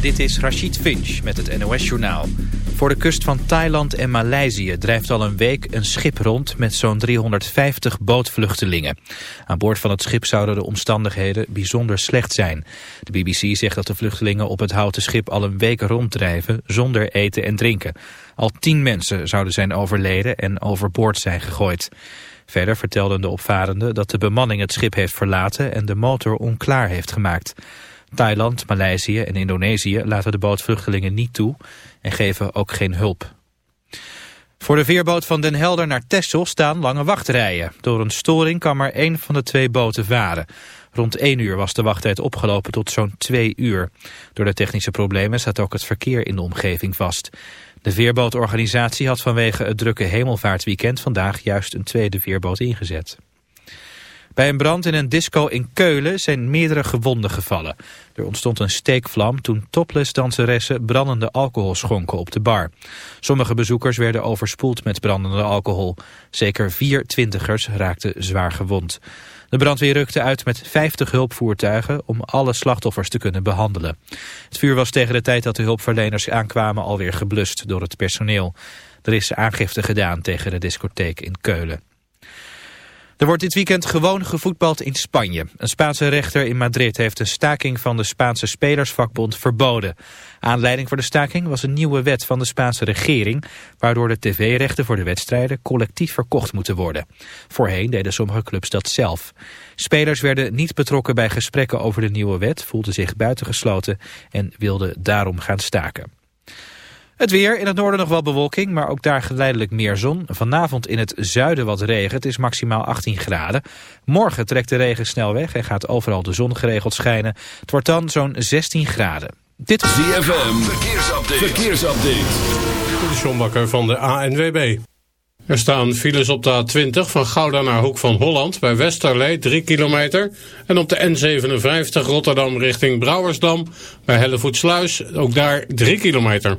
Dit is Rachid Finch met het NOS-journaal. Voor de kust van Thailand en Maleisië drijft al een week een schip rond met zo'n 350 bootvluchtelingen. Aan boord van het schip zouden de omstandigheden bijzonder slecht zijn. De BBC zegt dat de vluchtelingen op het houten schip al een week ronddrijven zonder eten en drinken. Al tien mensen zouden zijn overleden en overboord zijn gegooid. Verder vertelden de opvarenden dat de bemanning het schip heeft verlaten en de motor onklaar heeft gemaakt. Thailand, Maleisië en Indonesië laten de bootvluchtelingen niet toe en geven ook geen hulp. Voor de veerboot van Den Helder naar Texel staan lange wachtrijen. Door een storing kan maar één van de twee boten varen. Rond 1 uur was de wachttijd opgelopen tot zo'n 2 uur. Door de technische problemen staat ook het verkeer in de omgeving vast. De veerbootorganisatie had vanwege het drukke hemelvaartweekend vandaag juist een tweede veerboot ingezet. Bij een brand in een disco in Keulen zijn meerdere gewonden gevallen. Er ontstond een steekvlam toen topless danseressen brandende alcohol schonken op de bar. Sommige bezoekers werden overspoeld met brandende alcohol. Zeker vier twintigers raakten zwaar gewond. De brandweer rukte uit met 50 hulpvoertuigen om alle slachtoffers te kunnen behandelen. Het vuur was tegen de tijd dat de hulpverleners aankwamen alweer geblust door het personeel. Er is aangifte gedaan tegen de discotheek in Keulen. Er wordt dit weekend gewoon gevoetbald in Spanje. Een Spaanse rechter in Madrid heeft een staking van de Spaanse Spelersvakbond verboden. Aanleiding voor de staking was een nieuwe wet van de Spaanse regering... waardoor de tv-rechten voor de wedstrijden collectief verkocht moeten worden. Voorheen deden sommige clubs dat zelf. Spelers werden niet betrokken bij gesprekken over de nieuwe wet... voelden zich buitengesloten en wilden daarom gaan staken. Het weer, in het noorden nog wel bewolking, maar ook daar geleidelijk meer zon. Vanavond in het zuiden wat regen, het is maximaal 18 graden. Morgen trekt de regen snel weg en gaat overal de zon geregeld schijnen. Het wordt dan zo'n 16 graden. Dit is ZFM, verkeersupdate. verkeersupdate. De Sjombakker van de ANWB. Er staan files op de A20 van Gouda naar Hoek van Holland bij Westerlee 3 kilometer. En op de N57 Rotterdam richting Brouwersdam bij Hellevoetsluis ook daar 3 kilometer.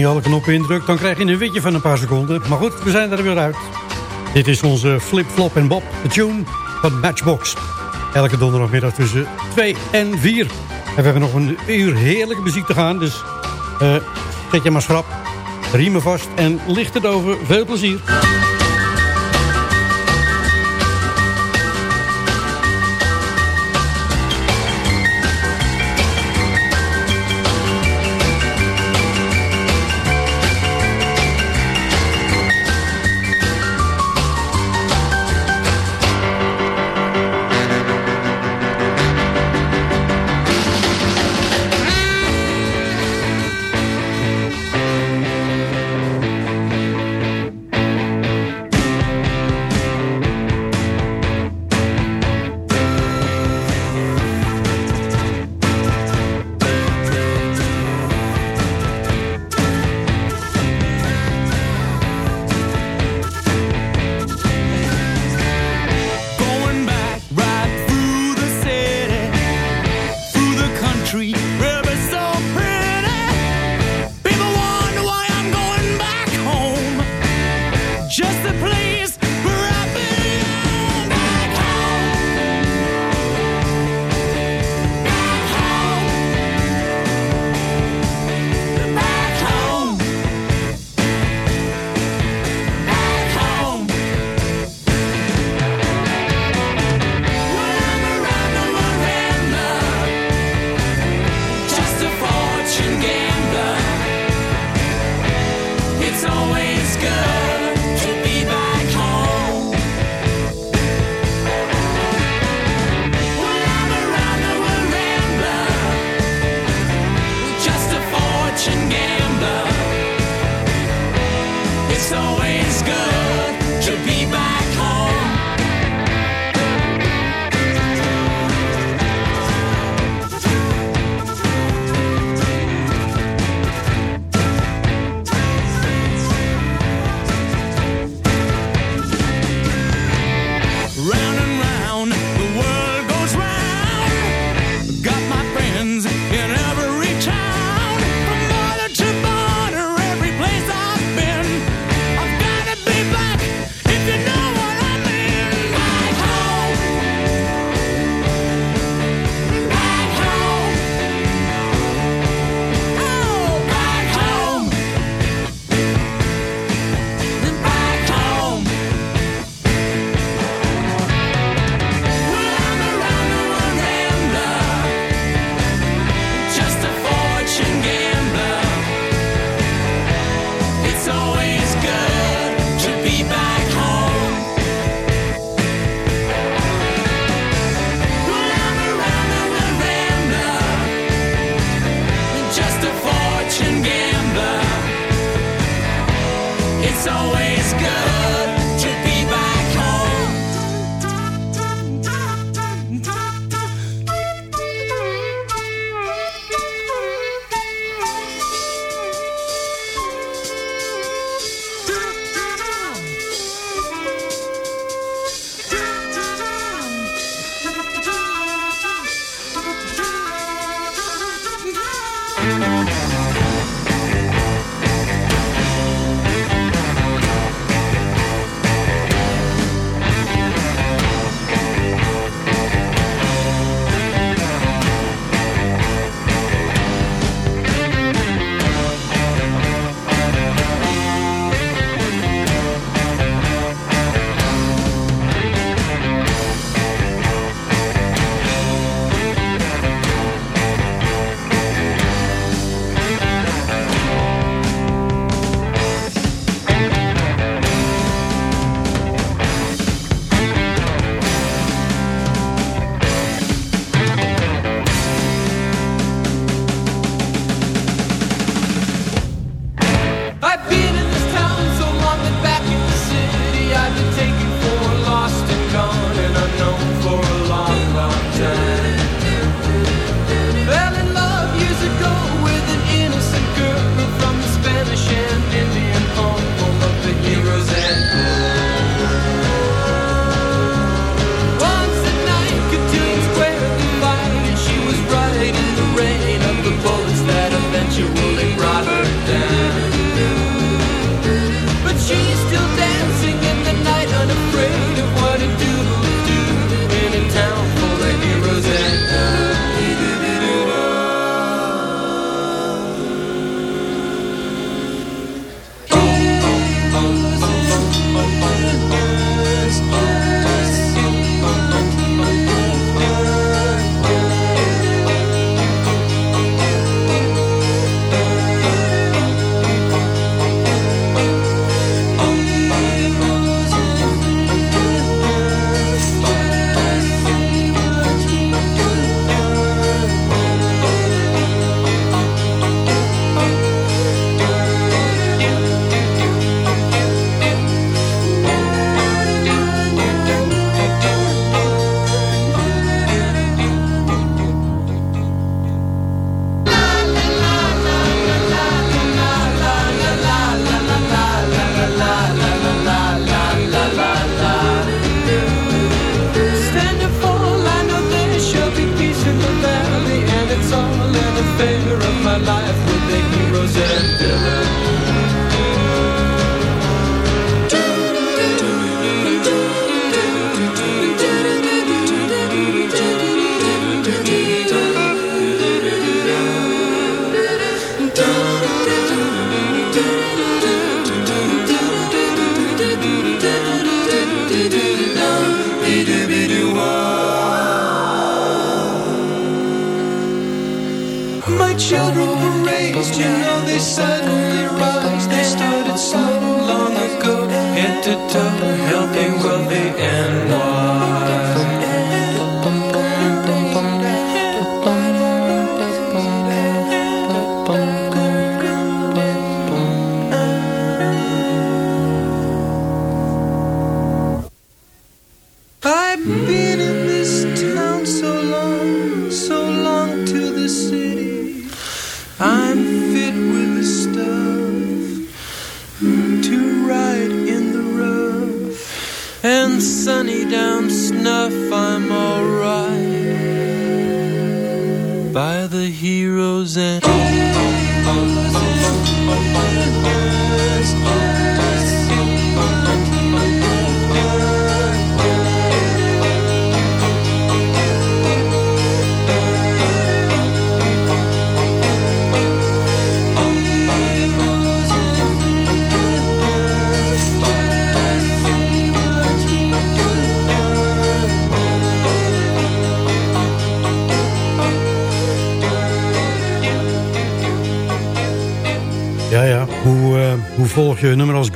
Niet alle knoppen indrukt, dan krijg je een witje van een paar seconden. Maar goed, we zijn er weer uit. Dit is onze Flip Flop en Bob, de tune van Matchbox. Elke donderdagmiddag tussen 2 en 4. En we hebben nog een uur heerlijke muziek te gaan. Dus uh, zet je maar schrap, riemen vast en licht het over. Veel plezier.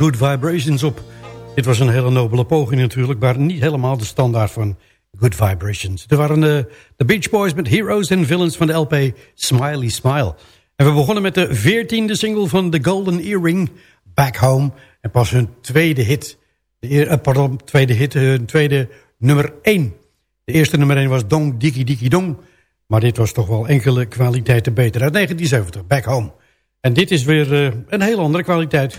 Good Vibrations op? Dit was een hele nobele poging natuurlijk, maar niet helemaal de standaard van Good Vibrations. Er waren de, de Beach Boys met Heroes and Villains van de LP Smiley Smile. En we begonnen met de veertiende single van The Golden Earring, Back Home. En pas hun tweede hit, de, uh, pardon, tweede hit, hun tweede nummer 1. De eerste nummer 1 was Dong Diki Diki Dong. Maar dit was toch wel enkele kwaliteiten beter. Uit 1970, Back Home. En dit is weer uh, een heel andere kwaliteit.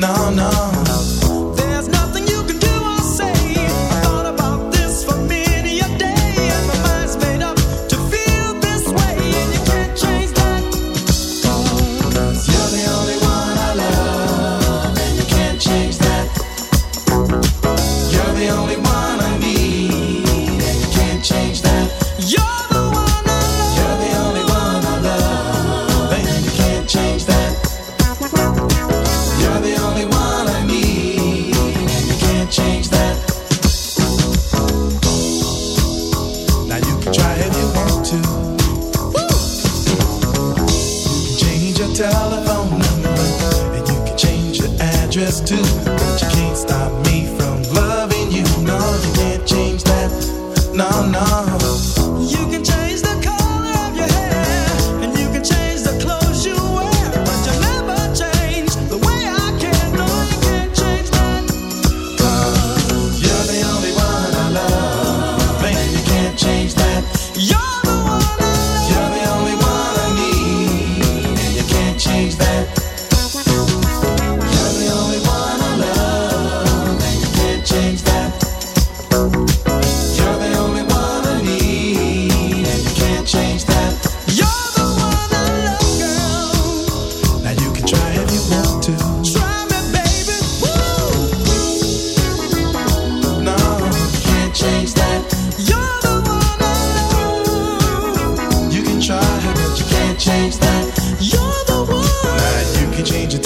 that. No,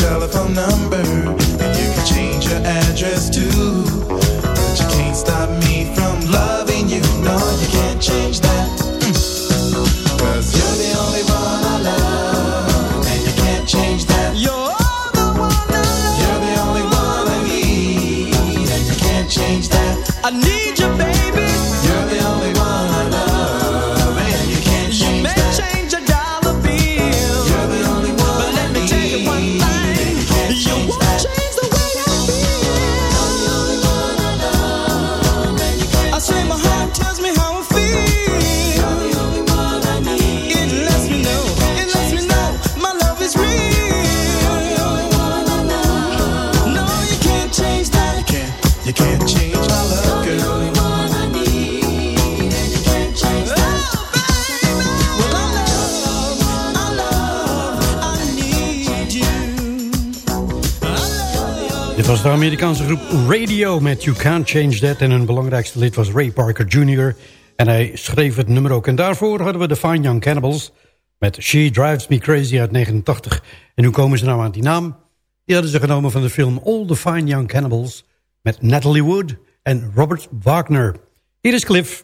telephone number, and you can change your address to de Amerikaanse groep Radio met You Can't Change That. En hun belangrijkste lid was Ray Parker Jr. En hij schreef het nummer ook. En daarvoor hadden we de Fine Young Cannibals met She Drives Me Crazy uit 89. En hoe komen ze nou aan die naam? Die hadden ze genomen van de film All the Fine Young Cannibals... met Natalie Wood en Robert Wagner. Hier is Cliff.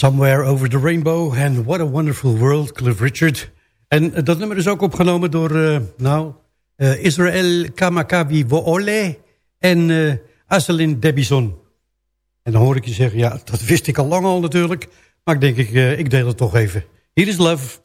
Somewhere Over the Rainbow and What a Wonderful World, Cliff Richard. En dat nummer is ook opgenomen door uh, nou, uh, Israël Kamakawi Woole en uh, Aselin Debison. En dan hoor ik je zeggen, ja, dat wist ik al lang al natuurlijk. Maar ik denk, ik, ik deel het toch even. Hier is Love.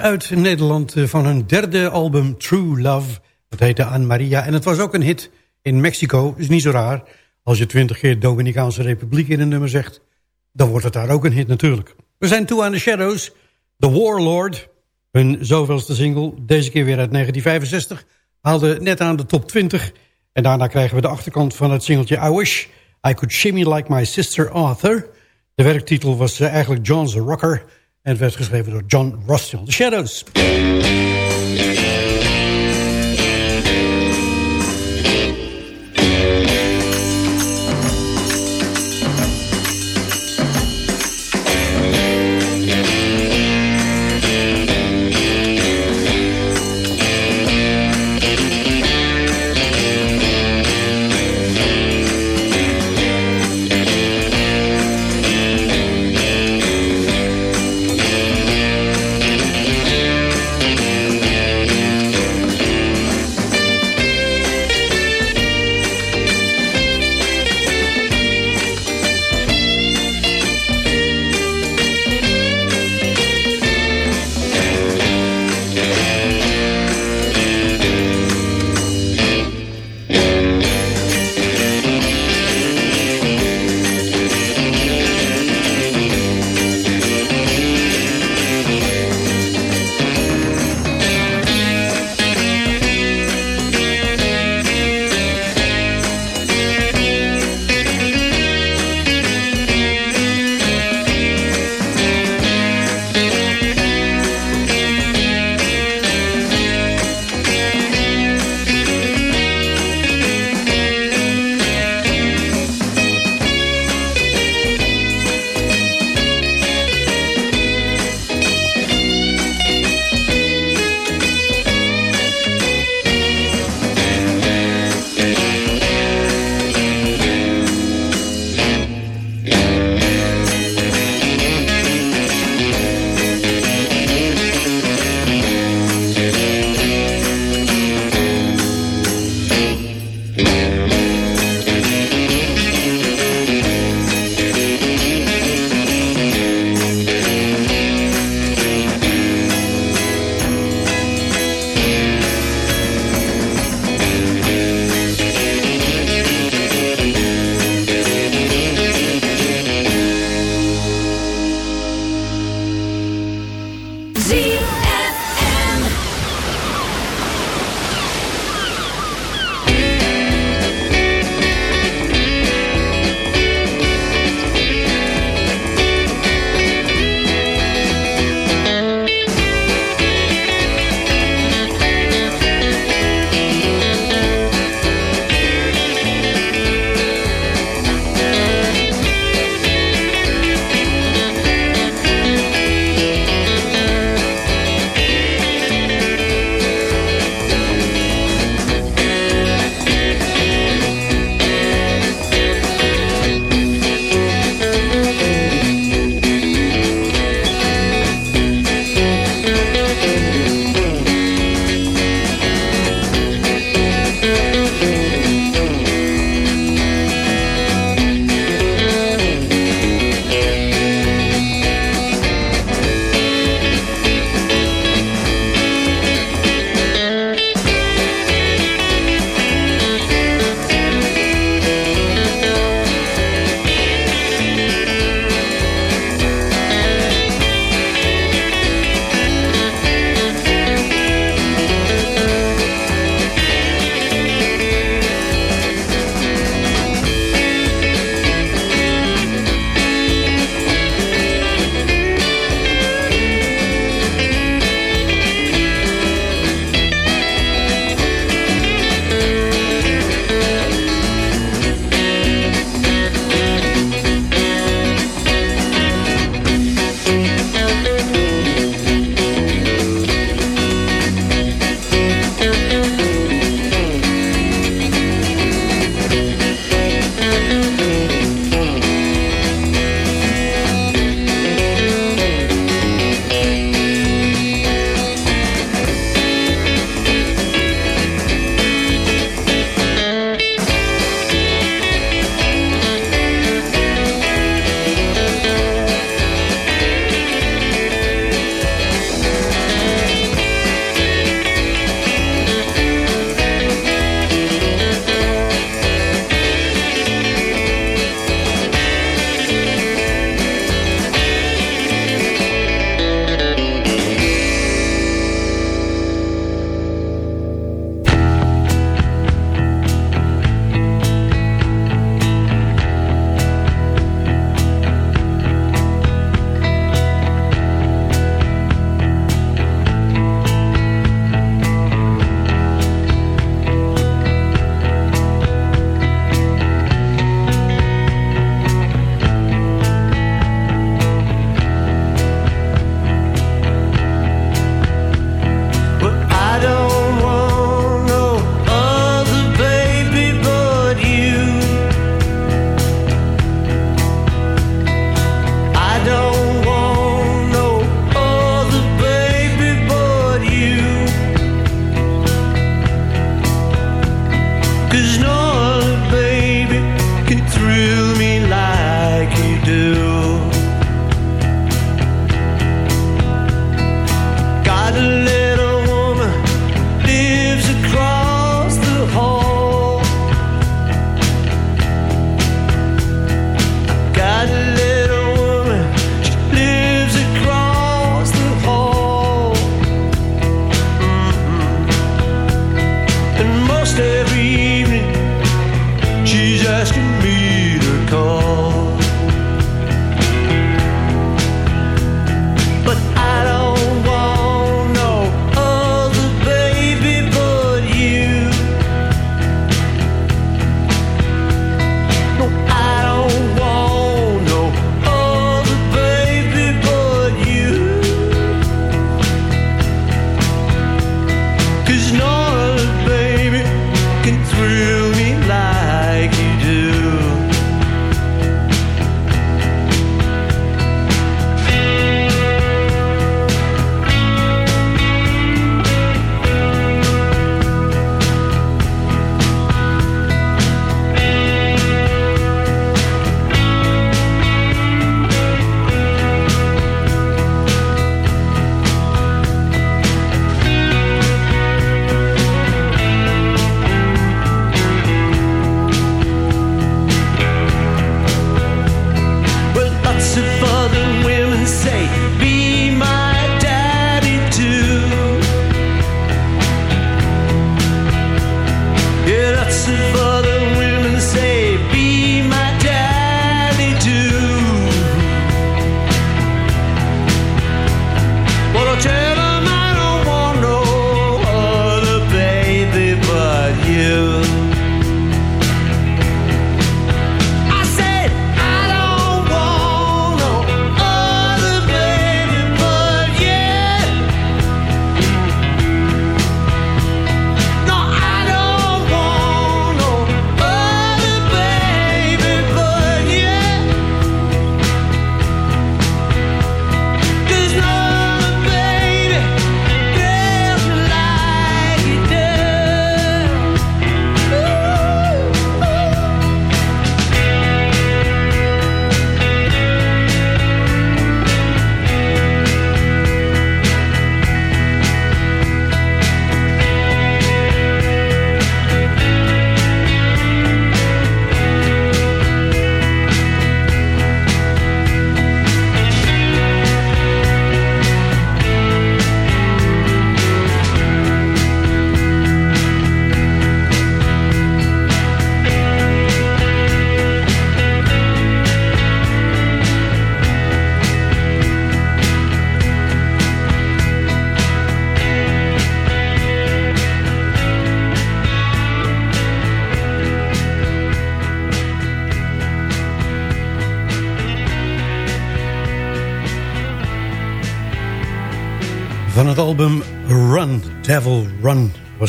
Uit Nederland uh, van hun derde album True Love. Dat heette Anne Maria en het was ook een hit in Mexico. Is niet zo raar. Als je twintig keer Dominicaanse Republiek in een nummer zegt... dan wordt het daar ook een hit natuurlijk. We zijn toe aan The Shadows. The Warlord, hun zoveelste single. Deze keer weer uit 1965. Haalde net aan de top 20. En daarna krijgen we de achterkant van het singeltje I Wish... I Could Shimmy Like My Sister Arthur. De werktitel was eigenlijk John's Rocker... En het werd geschreven door John Rossell. The Shadows.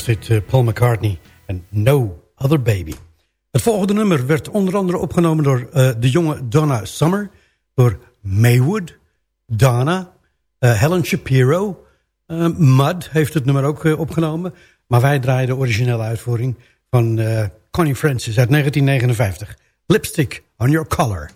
Was dit uh, Paul McCartney en No Other Baby. Het volgende nummer werd onder andere opgenomen door uh, de jonge Donna Summer... door Maywood, Donna, uh, Helen Shapiro... Mud heeft het nummer ook opgenomen... maar wij draaien de originele uitvoering van Connie Francis uit 1959. Lipstick on Your Collar.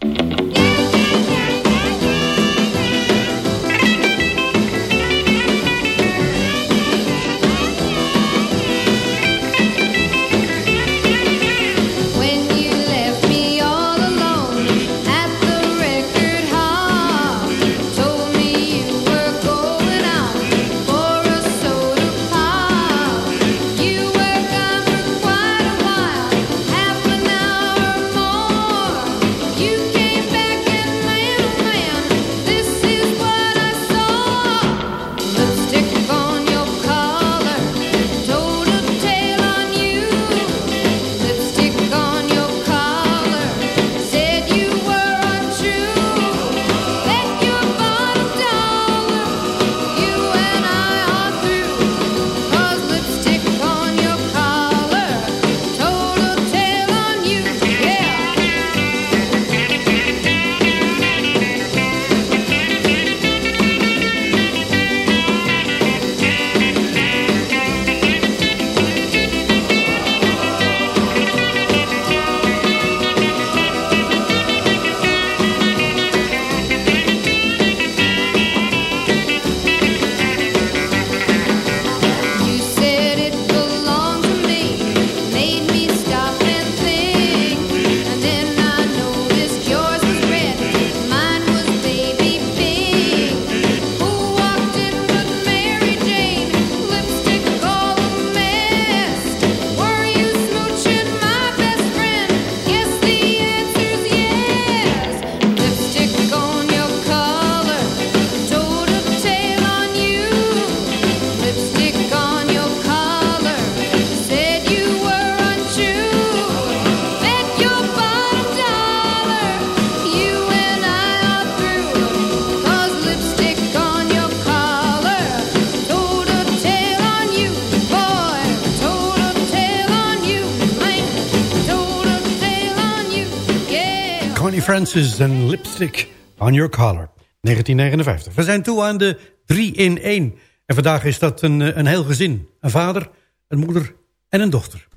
Francis en Lipstick on Your Collar. 1959. We zijn toe aan de 3 in 1. En vandaag is dat een, eh, een heel gezin. Een vader, een moeder en een dochter.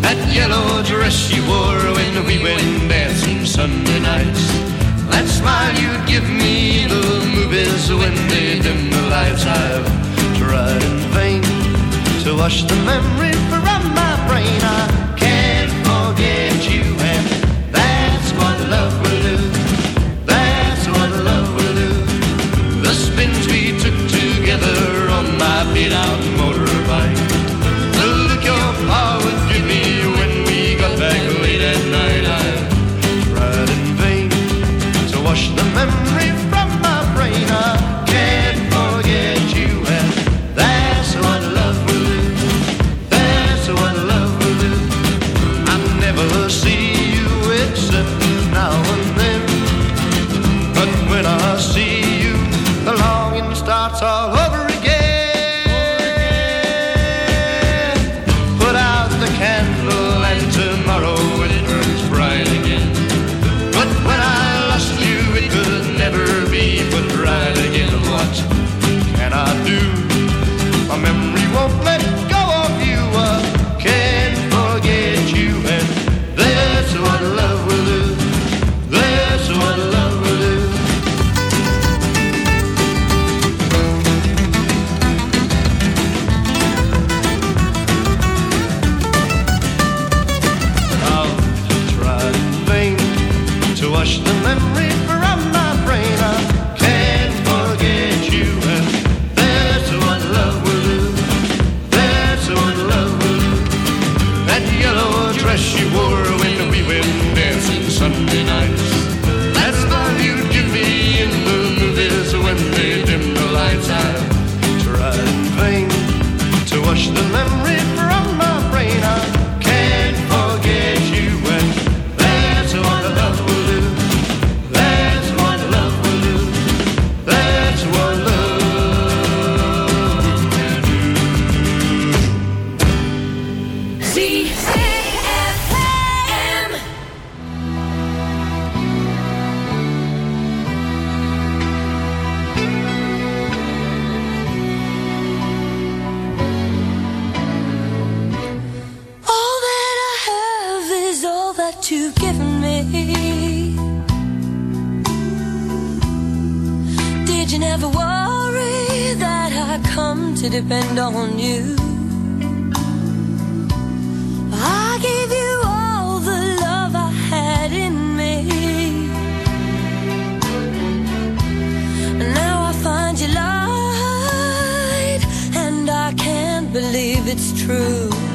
That yellow dress you wore when we went dancing Sunday nights. That smile you give me the movies when they dim the lights I've tried to wash the memory from my brain. I can't forget you, and that's what love it's true.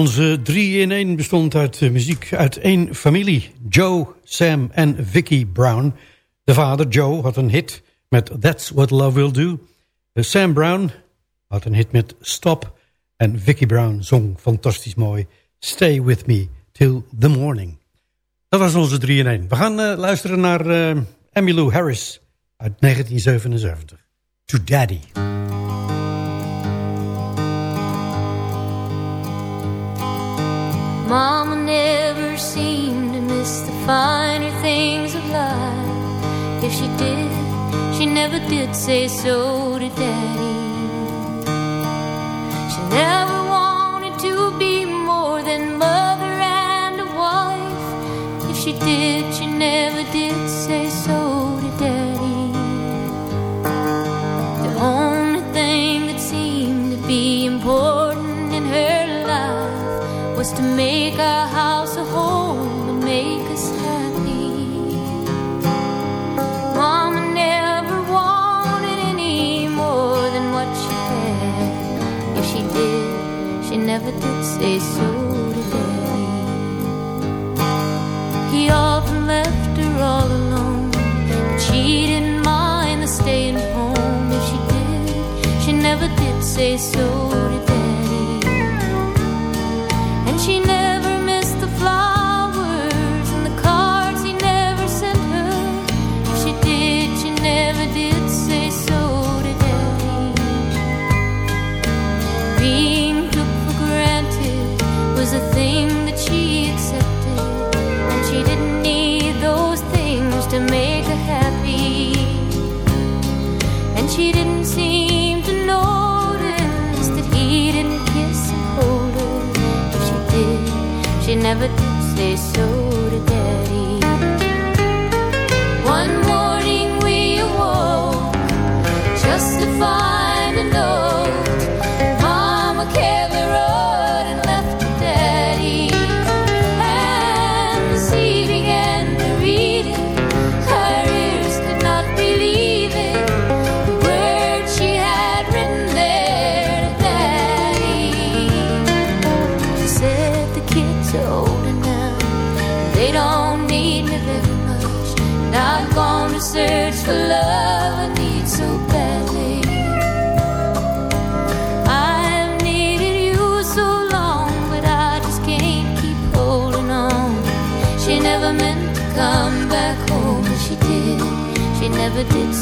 Onze 3 in 1 bestond uit uh, muziek uit één familie. Joe, Sam en Vicky Brown. De vader, Joe, had een hit met That's What Love Will Do. Uh, Sam Brown had een hit met Stop. En Vicky Brown zong fantastisch mooi Stay With Me Till The Morning. Dat was onze 3 in 1. We gaan uh, luisteren naar Emmylou Harris uit 1977. To Daddy. Mama never seemed to miss the finer things of life. If she did, she never did say so to Daddy. She never wanted to be more than mother and a wife. If she did, she never did say so to make our house a home and make us happy. Mama never wanted any more than what she had. If she did, she never did say so to Daddy. He often left her all alone, but she didn't mind the staying home. If she did, she never did say so never did say so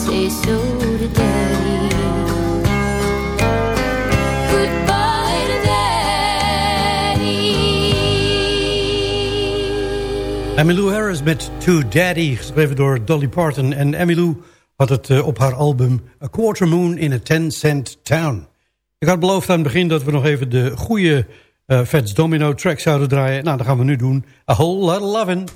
say so to Daddy. Goodbye. Emmylou Harris met To Daddy, geschreven door Dolly Parton. En Emmylou had het uh, op haar album A Quarter Moon in a Ten Cent Town. Ik had beloofd aan het begin dat we nog even de goede uh, Domino track zouden draaien. Nou, dat gaan we nu doen. A Whole Lot of Lovin'.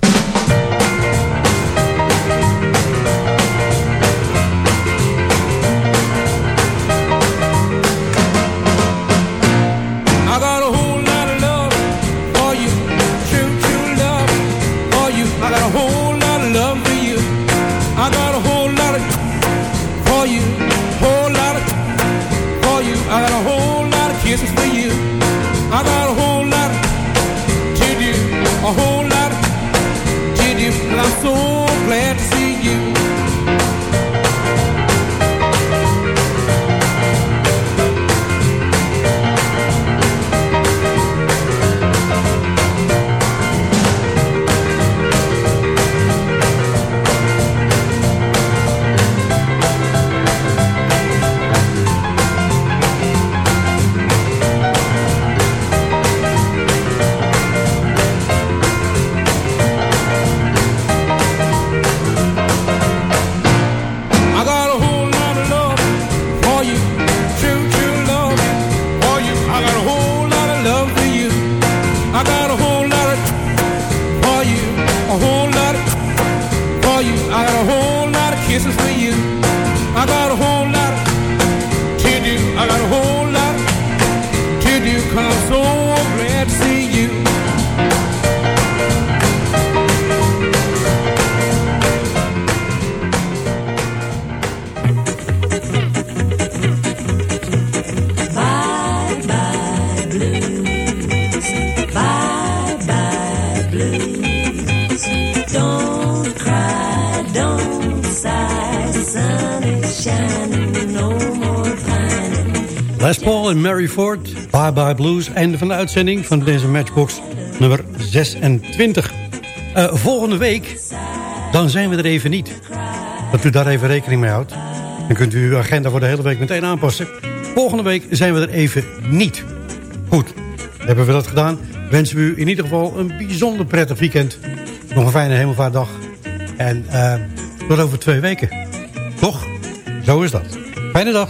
Les Paul en Mary Ford, Bye Bye Blues. Einde van de uitzending van deze Matchbox nummer 26. Eh, volgende week, dan zijn we er even niet. Dat u daar even rekening mee houdt. Dan kunt u uw agenda voor de hele week meteen aanpassen. Volgende week zijn we er even niet. Goed, hebben we dat gedaan. Wensen we u in ieder geval een bijzonder prettig weekend. Nog een fijne hemelvaartdag. En eh, tot over twee weken. Toch? Zo is dat. Fijne dag.